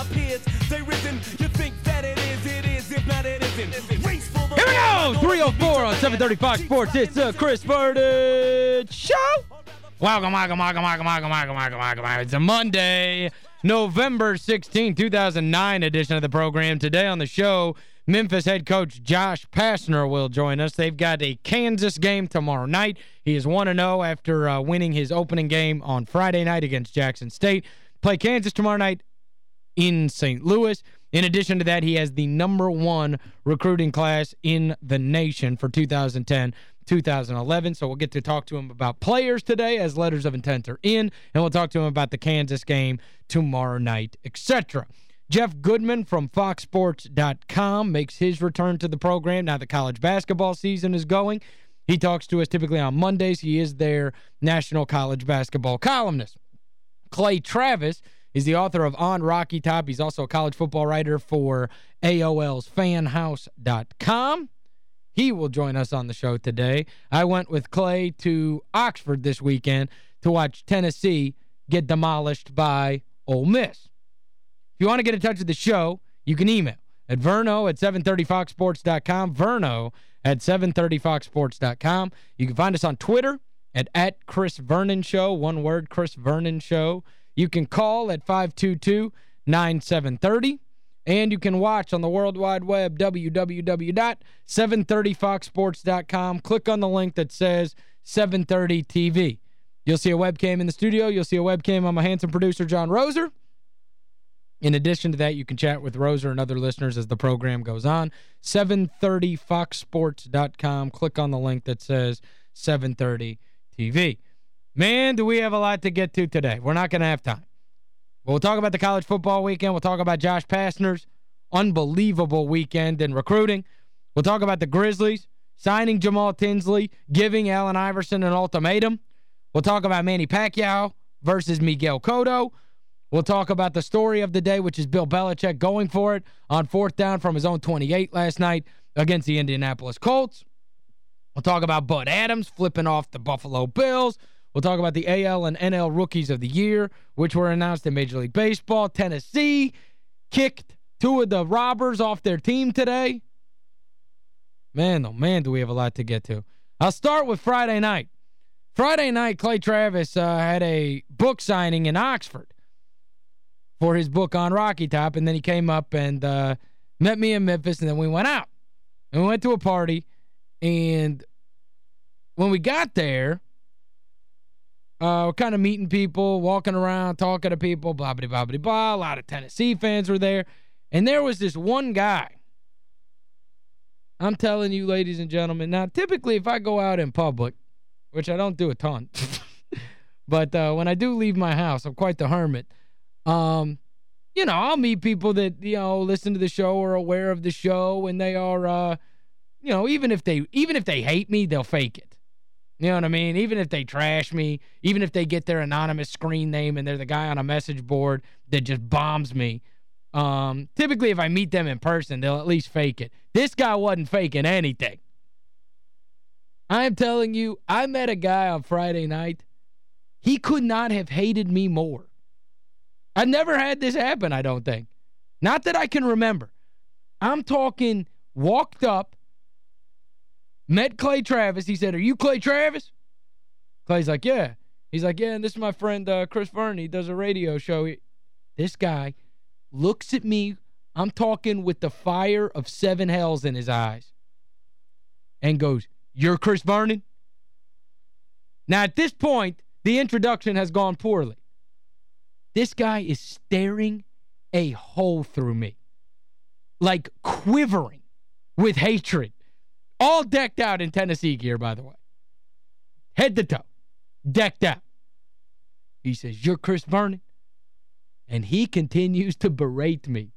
my peers, they risen. You think that it is, it is. If not, it isn't. Race for the Here we go! 304 on 730 Fox Sports. It's the Chris Vernon Show. Welcome, welcome, welcome, welcome, welcome, welcome, welcome, welcome. It's a Monday, November 16, 2009 edition of the program. Today on the show, Memphis head coach Josh Pastner will join us. They've got a Kansas game tomorrow night. He is 1-0 after uh, winning his opening game on Friday night against Jackson State. Play Kansas tomorrow night in St. Louis. In addition to that, he has the number one recruiting class in the nation for 2010-2011. So we'll get to talk to him about players today as letters of intent are in, and we'll talk to him about the Kansas game tomorrow night, etc. Jeff Goodman from foxsports.com makes his return to the program now the college basketball season is going. He talks to us typically on Mondays. He is their national college basketball columnist. Clay Travis is the author of On Rocky Top. He's also a college football writer for AOL's fanhouse.com. He will join us on the show today. I went with Clay to Oxford this weekend to watch Tennessee get demolished by Ole Miss. If you want to get in touch with the show, you can email at verno at 730foxsports.com, verno at 730foxsports.com. You can find us on Twitter at, at Chris Vernon Show, one word, Chris Vernon Show. You can call at 522-9730. And you can watch on the World Wide Web, www.730foxsports.com. Click on the link that says 730 TV. You'll see a webcam in the studio. You'll see a webcam on my handsome producer, John Roser. In addition to that, you can chat with Roser and other listeners as the program goes on. 730foxsports.com. Click on the link that says 730 TV. Man, do we have a lot to get to today. We're not going to have time. We'll talk about the college football weekend. We'll talk about Josh Pastner's unbelievable weekend in recruiting. We'll talk about the Grizzlies signing Jamal Tinsley, giving Allen Iverson an ultimatum. We'll talk about Manny Pacquiao versus Miguel Cotto. We'll talk about the story of the day, which is Bill Belichick going for it on fourth down from his own 28 last night against the Indianapolis Colts. We'll talk about Bud Adams flipping off the Buffalo Bills. We'll talk about the AL and NL Rookies of the Year, which were announced in Major League Baseball. Tennessee kicked two of the robbers off their team today. Man, oh man, do we have a lot to get to. I'll start with Friday night. Friday night, Clay Travis uh, had a book signing in Oxford for his book on Rocky Top, and then he came up and uh, met me in Memphis, and then we went out. And we went to a party, and when we got there, uh, kind of meeting people, walking around, talking to people, blah, blah, blah, blah, blah. A lot of Tennessee fans were there. And there was this one guy. I'm telling you, ladies and gentlemen, now, typically, if I go out in public, which I don't do a ton, but uh, when I do leave my house, I'm quite the hermit. Um, you know, I'll meet people that, you know, listen to the show or aware of the show, and they are, uh, you know, even if they even if they hate me, they'll fake it. You know what I mean? Even if they trash me, even if they get their anonymous screen name and they're the guy on a message board that just bombs me, um, typically if I meet them in person, they'll at least fake it. This guy wasn't faking anything. I'm telling you, I met a guy on Friday night. He could not have hated me more. I've never had this happen, I don't think. Not that I can remember. I'm talking walked up, met Clay Travis. He said, are you Clay Travis? Clay's like, yeah. He's like, yeah, and this is my friend uh, Chris Vernon. He does a radio show. He, This guy looks at me. I'm talking with the fire of seven hells in his eyes. And goes, you're Chris Vernon? Now, at this point, the introduction has gone poorly. This guy is staring a hole through me. Like quivering with hatred. All decked out in Tennessee gear, by the way. Head to toe. Decked out. He says, you're Chris Vernon? And he continues to berate me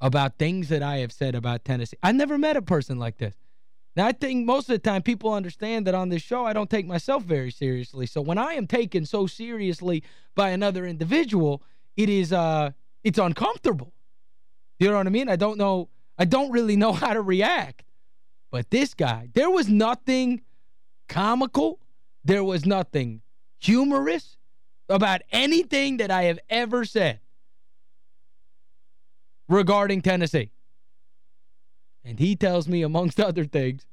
about things that I have said about Tennessee. I never met a person like this. Now, I think most of the time people understand that on this show I don't take myself very seriously. So when I am taken so seriously by another individual, it is uh it's uncomfortable. You know what I mean? I don't know I don't really know how to react. But this guy, there was nothing comical. There was nothing humorous about anything that I have ever said. regarding Tennessee. And he tells me, amongst other things,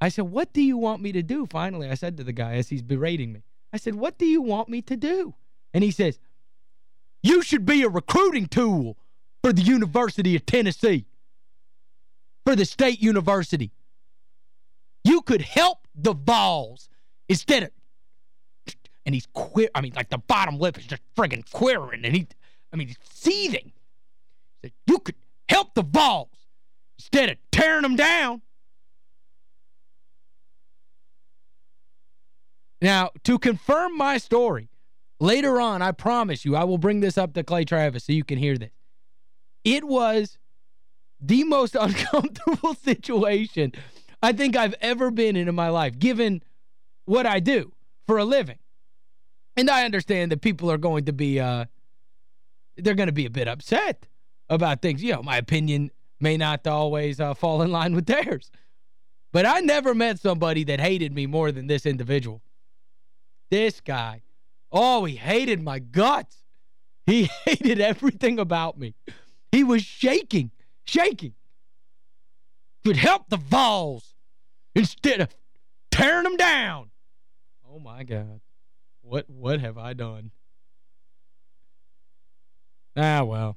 I said, what do you want me to do? Finally, I said to the guy as he's berating me. I said, what do you want me to do? And he says, you should be a recruiting tool for the University of Tennessee, for the state university. You could help the Vols instead of and he's queer I mean like the bottom lip is just friggin' queering and he I mean he's seething. You could help the Vols instead of tearing them down. Now, to confirm my story, later on, I promise you, I will bring this up to Clay Travis so you can hear this. It was the most uncomfortable situation I think I've ever been in in my life, given what I do for a living. And I understand that people are going to be, uh, they're going to be a bit upset about things. You know, my opinion may not always uh, fall in line with theirs. But I never met somebody that hated me more than this individual. This guy. Oh, he hated my guts. He hated everything about me. He was shaking, shaking. Could help the Vols instead of tearing them down. Oh, my God. What what have I done? Ah, well.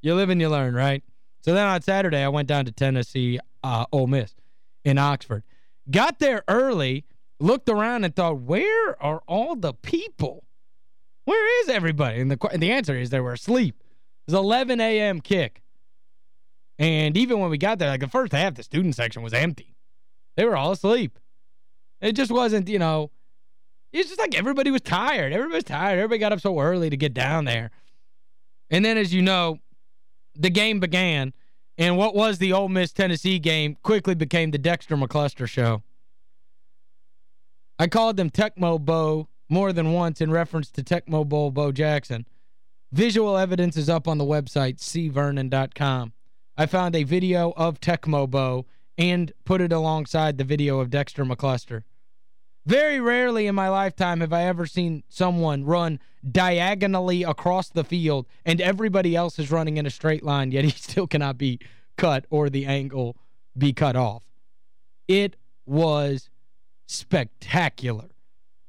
You live and you learn, right? So then on Saturday, I went down to Tennessee, uh, Ole Miss in Oxford. Got there early, looked around and thought, where are all the people? Where is everybody? And the, and the answer is they were asleep. It was 11 a.m. kick. And even when we got there, like the first half, the student section was empty. They were all asleep. It just wasn't, you know, it's just like everybody was tired. Everybody was tired. Everybody got up so early to get down there. And then, as you know, the game began, and what was the Ole Miss-Tennessee game quickly became the Dexter McCluster show. I called them Tecmo Bo more than once in reference to Tecmo Bowl Bo Jackson. Visual evidence is up on the website, cvernon.com. I found a video of Tecmo Bo and put it alongside the video of Dexter McCluster. Very rarely in my lifetime have I ever seen someone run diagonally across the field and everybody else is running in a straight line, yet he still cannot be cut or the angle be cut off. It was spectacular,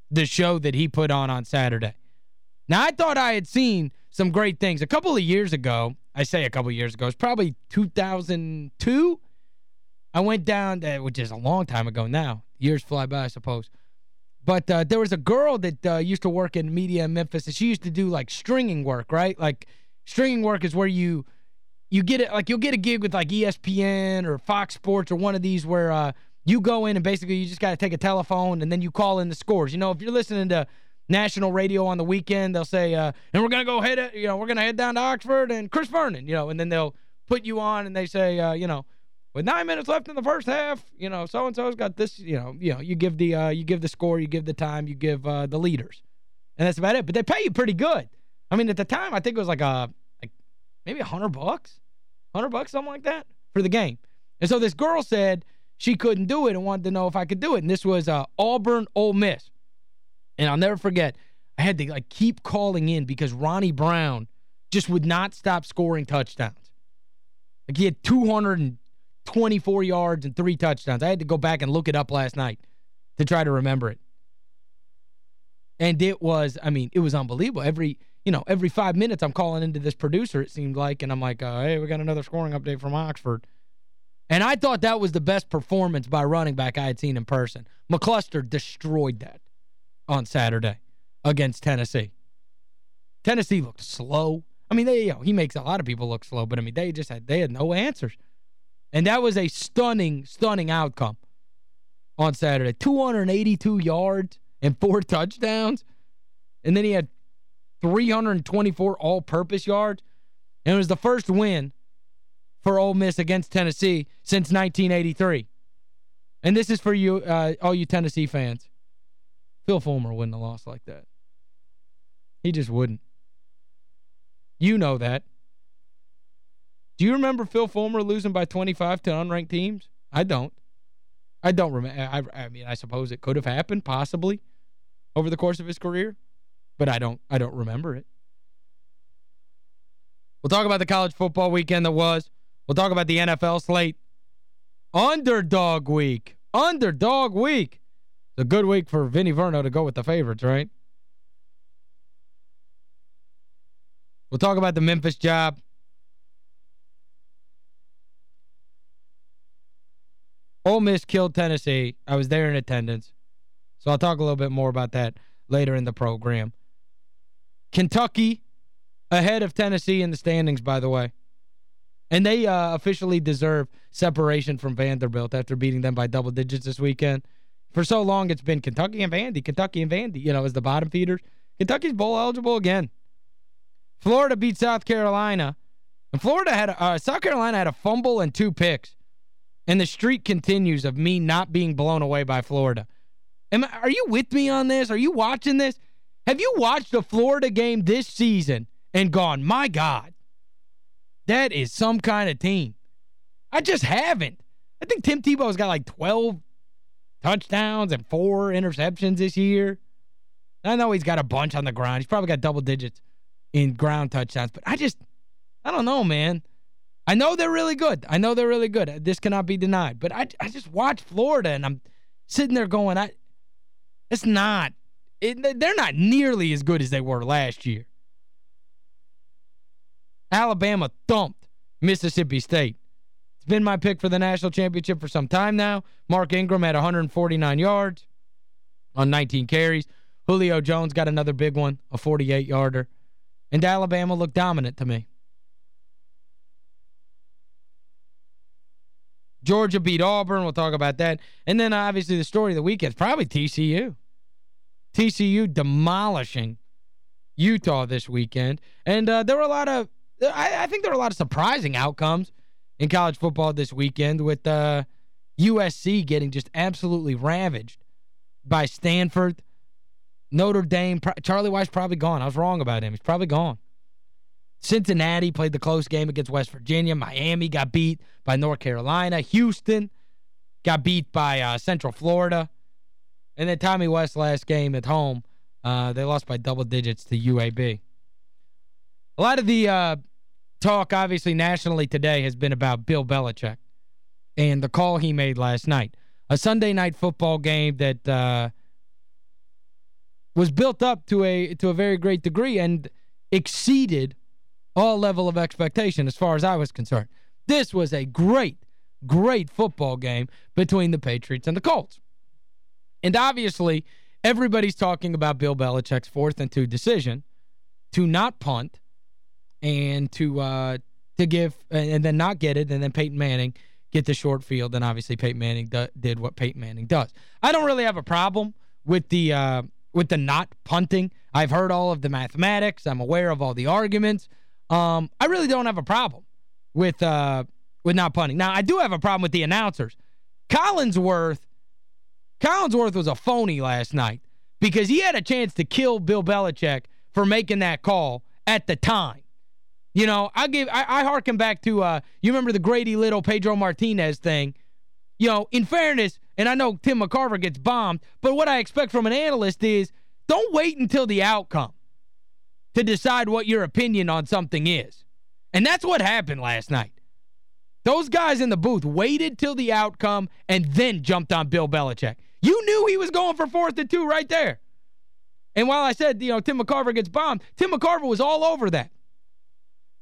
the show that he put on on Saturday. Now, I thought I had seen some great things. A couple of years ago, I say a couple years ago, it's probably 2002, I went down, to, which is a long time ago now. Years fly by, I suppose. But uh, there was a girl that uh, used to work in media in Memphis, and she used to do, like, stringing work, right? Like, stringing work is where you you get it like you'll get a gig with like ESPN or Fox Sports or one of these where uh, you go in and basically you just got to take a telephone and then you call in the scores. You know, if you're listening to national radio on the weekend, they'll say, uh, and we're going to go head, you know, we're going to head down to Oxford and Chris Vernon, you know, and then they'll put you on and they say, uh, you know, with nine minutes left in the first half, you know, so-and-so's got this, you know, you know, you give the uh, you give the score, you give the time, you give uh, the leaders. And that's about it. But they pay you pretty good. I mean, at the time, I think it was like a, like maybe a 100 bucks, 100 bucks, something like that for the game. And so this girl said she couldn't do it and wanted to know if I could do it. And this was uh, Auburn Ole Miss. And I'll never forget, I had to like keep calling in because Ronnie Brown just would not stop scoring touchdowns. Like he had 224 yards and three touchdowns. I had to go back and look it up last night to try to remember it. And it was, I mean, it was unbelievable. Every, you know, every five minutes I'm calling into this producer, it seemed like, and I'm like, uh, hey, we got another scoring update from Oxford. And I thought that was the best performance by running back I had seen in person. McCluster destroyed that on Saturday against Tennessee. Tennessee looked slow. I mean, they, you know, he makes a lot of people look slow, but I mean, they just had, they had no answers. And that was a stunning, stunning outcome on Saturday. 282 yards and four touchdowns. And then he had 324 all-purpose yards. And it was the first win for Ole Miss against Tennessee since 1983. And this is for you, uh, all you Tennessee fans. Phil Fulmer wouldn't have lost like that. He just wouldn't. You know that. Do you remember Phil Fulmer losing by 25 to unranked teams? I don't. I don't remember. I, I mean, I suppose it could have happened, possibly, over the course of his career. But I don't I don't remember it. We'll talk about the college football weekend that was. We'll talk about the NFL slate. Underdog week. Underdog week. It's a good week for Vinny Verno to go with the favorites, right? We'll talk about the Memphis job. Ole Miss killed Tennessee. I was there in attendance. So I'll talk a little bit more about that later in the program. Kentucky ahead of Tennessee in the standings, by the way. And they uh, officially deserve separation from Vanderbilt after beating them by double digits this weekend. For so long, it's been Kentucky and Vandy, Kentucky and Vandy, you know, as the bottom feeders. Kentucky's bowl eligible again. Florida beat South Carolina. And Florida had a, uh, South Carolina had a fumble and two picks. And the streak continues of me not being blown away by Florida. Am I, are you with me on this? Are you watching this? Have you watched a Florida game this season and gone, my God, that is some kind of team? I just haven't. I think Tim Tebow's got like 12 touchdowns and four interceptions this year. I know he's got a bunch on the ground. He's probably got double digits in ground touchdowns. But I just, I don't know, man. I know they're really good. I know they're really good. This cannot be denied. But I, I just watch Florida, and I'm sitting there going, I, it's not. It, they're not nearly as good as they were last year. Alabama thumped Mississippi State. It's been my pick for the national championship for some time now. Mark Ingram had 149 yards on 19 carries. Julio Jones got another big one, a 48-yarder. And Alabama looked dominant to me. Georgia beat Auburn. We'll talk about that. And then, obviously, the story of the weekend is probably TCU. TCU demolishing Utah this weekend. And uh, there were a lot of, I, I, think there were a lot of surprising outcomes in college football this weekend with uh, USC getting just absolutely ravaged by Stanford. Notre Dame, Charlie Weis probably gone. I was wrong about him. He's probably gone. Cincinnati played the close game against West Virginia. Miami got beat by North Carolina. Houston got beat by uh, Central Florida. And then Tommy West last game at home, uh, they lost by double digits to UAB. A lot of the uh, talk, obviously, nationally today has been about Bill Belichick and the call he made last night. A Sunday night football game that uh, was built up to a to a very great degree and exceeded all level of expectation as far as I was concerned. This was a great, great football game between the Patriots and the Colts. And obviously, everybody's talking about Bill Belichick's fourth and two decision to not punt and to uh, to give and then not get it and then Peyton Manning get the short field and obviously Peyton Manning did what Peyton Manning does. I don't really have a problem with the uh, with the not punting. I've heard all of the mathematics. I'm aware of all the arguments. Um, I really don't have a problem with uh, with not punting. Now, I do have a problem with the announcers. Collinsworth, Collinsworth was a phony last night because he had a chance to kill Bill Belichick for making that call at the time. You know, I give I, I harken back to uh you remember the Grady Little Pedro Martinez thing. You know, in fairness, and I know Tim McCarver gets bombed, but what I expect from an analyst is don't wait until the outcome to decide what your opinion on something is. And that's what happened last night. Those guys in the booth waited till the outcome and then jumped on Bill Belichick. You knew he was going for fourth and two right there. And while I said, you know, Tim McCarver gets bombed, Tim McCarver was all over that.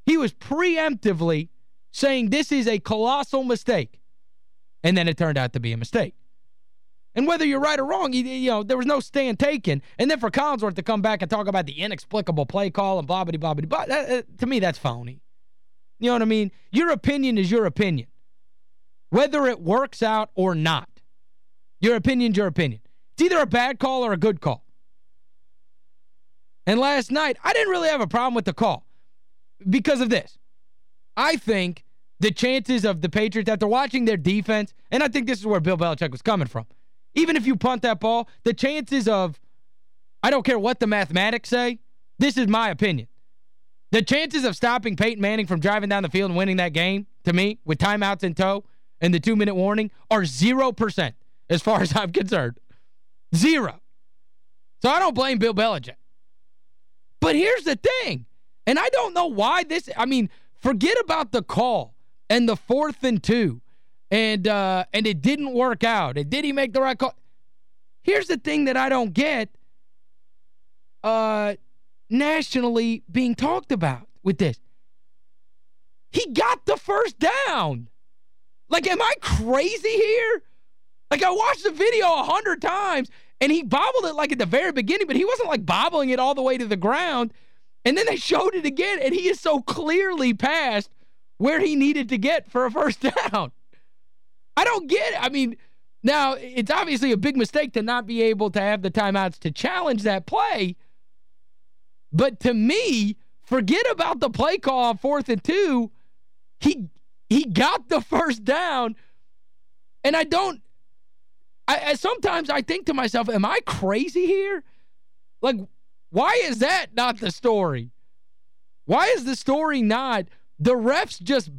He was preemptively saying this is a colossal mistake. And then it turned out to be a mistake. And whether you're right or wrong, you, you, know, there was no stand taken. And then for Collinsworth to come back and talk about the inexplicable play call and blah, blah, blah, blah, blah uh, to me, that's phony. You know what I mean? Your opinion is your opinion. Whether it works out or not. Your opinion's your opinion. It's either a bad call or a good call. And last night, I didn't really have a problem with the call because of this. I think the chances of the Patriots, after watching their defense, and I think this is where Bill Belichick was coming from, even if you punt that ball, the chances of, I don't care what the mathematics say, this is my opinion. The chances of stopping Peyton Manning from driving down the field and winning that game, to me, with timeouts in tow and the two-minute warning, are 0% as far as I'm concerned. Zero. So I don't blame Bill Belichick. But here's the thing. And I don't know why this, I mean, forget about the call and the fourth and two. And uh, and it didn't work out. And did he make the right call? Here's the thing that I don't get uh, nationally being talked about with this. He got the first down. Like, am I crazy here? Like, I watched the video a hundred times, and he bobbled it like at the very beginning, but he wasn't like bobbling it all the way to the ground. And then they showed it again, and he is so clearly past where he needed to get for a first down. I don't get it. I mean, now, it's obviously a big mistake to not be able to have the timeouts to challenge that play. But to me, forget about the play call on fourth and two. He he got the first down. And I don't I, I sometimes I think to myself, am I crazy here? Like, why is that not the story? Why is the story not the refs just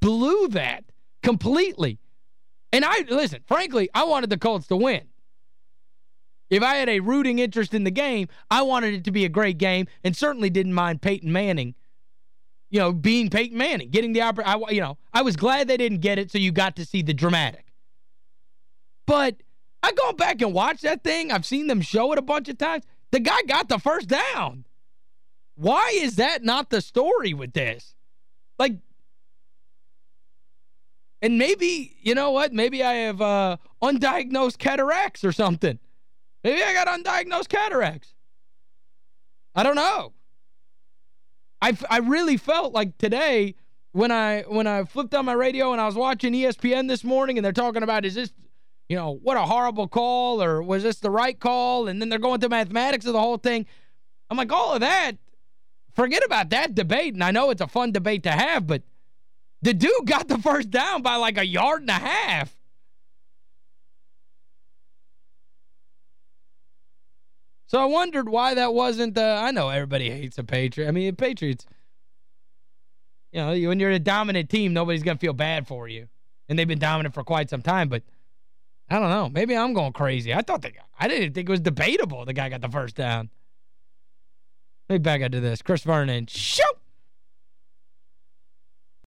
blew that completely? And I, listen, frankly, I wanted the Colts to win. If I had a rooting interest in the game, I wanted it to be a great game and certainly didn't mind Peyton Manning, you know, being Peyton Manning, getting the opportunity. You know, I was glad they didn't get it so you got to see the dramatic. But I go back and watch that thing. I've seen them show it a bunch of times. The guy got the first down. Why is that not the story with this? Like, and maybe, you know what? Maybe I have uh, undiagnosed cataracts or something. Maybe I got undiagnosed cataracts. I don't know. I, I really felt like today when I when I flipped on my radio and I was watching ESPN this morning and they're talking about is this, you know, what a horrible call or was this the right call? And then they're going to mathematics of the whole thing. I'm like, all of that, forget about that debate. And I know it's a fun debate to have, but the dude got the first down by like a yard and a half. So I wondered why that wasn't uh, I know everybody hates the Patriots. I mean, the Patriots you know, when you're a dominant team, nobody's going to feel bad for you. And they've been dominant for quite some time, but I don't know. Maybe I'm going crazy. I thought the, I didn't think it was debatable the guy got the first down. Let me back into this. Chris Vernon. Shoot!